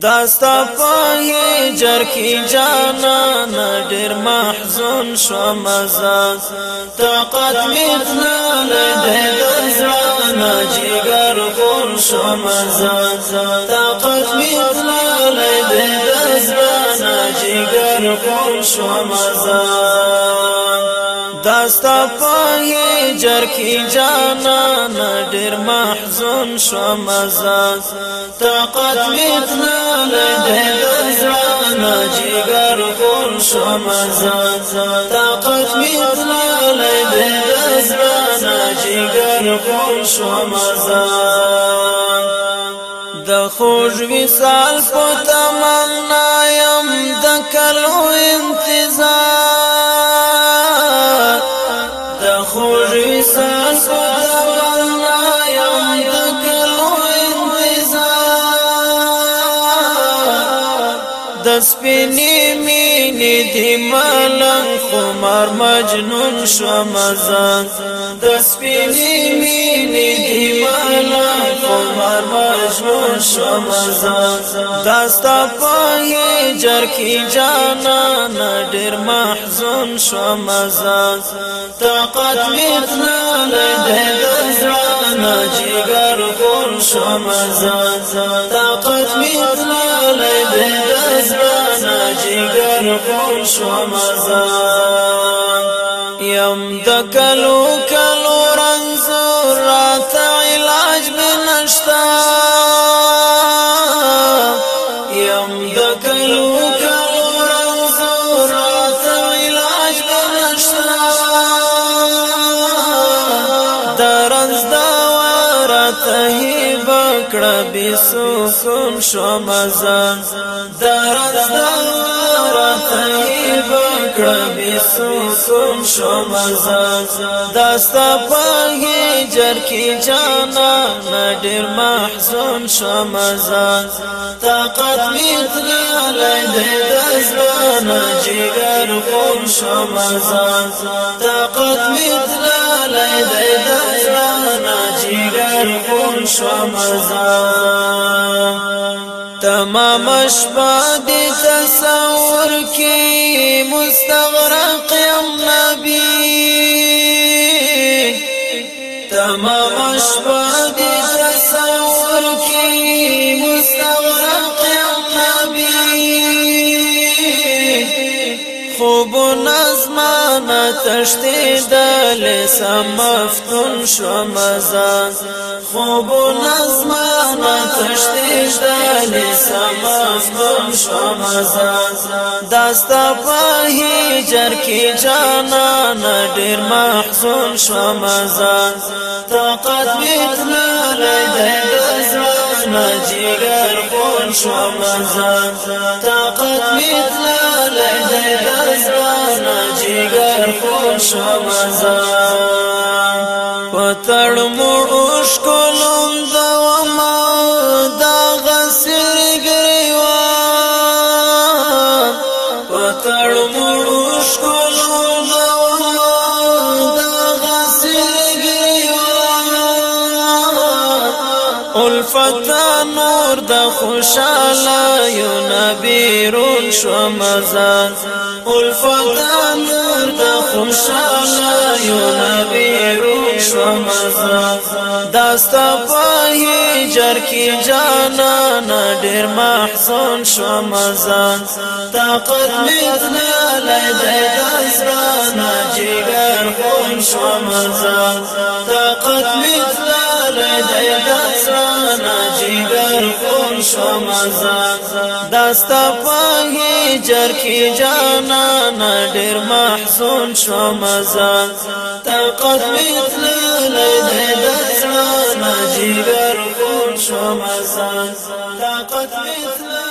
داستا پای جرکی جانا نادر محزون شو مزا طاقت میتنا لده دزرانا جگر خون شو مزا طاقت میتنا لده دزرانا جگر خون شو مزا داستا پای جرکی جانا ډیر محزون شوم زاز طاقت میتنا لده زړه جګر خون شوم زاز طاقت میتنا لده زړه جګر خون شوم زاز د خوږ وصال په تمنا يم د کلو انتظار د سپینې مینې دی ملنګ خمار مجنون شو مزان د سپینې مینې دی ملنګ خمار مجنون شو مزان داستا پای جر کی جانا نډر محزون شو مزان طاقت میتنا نه د زړه جګر خون شو مزان طاقت میتنا نه د زړه جګر خون شو مزه يم د کلو کړه بي سکون شو مزان درز دارا طيب کړه بي سکون شو مزان داستا پاهي جر کی جانا نډر محزون شو مزان طاقت مثل علی دزوانا جګر خون شو مزان طاقت مثل علی دزوانا مشغول شوم تمام شپه د تصور کې مستغرق یم نبی تمام شپه د تصور کې مستغرق یم نبی خوبونه اسمان تشتې دل سمفتون شو مزان خوب اسمان تشتې دل سمفتون شو مزان داستا په هجر کې جانا ډېر محزون شو مزان طاقت بیتنا لدې زړه جګر خون شو مزان طاقت بیتنا سر خوش مزا پتړ مو الفتح نور د خوشاله یو نبیرون شو مزان الفتح نور د خوشاله یو نبیرون شو مزان داست په جر کې جانا نادر محزون شو مزان طاقت مثنا لدای دزرا ناجګر خون شو مزان طاقت مثنا لدای دزرا جگر خون شوم زان داستا په جر کې جانا نادر محزون شوم زان طاقت مثل لید دسنا جگر خون شوم زان طاقت مثل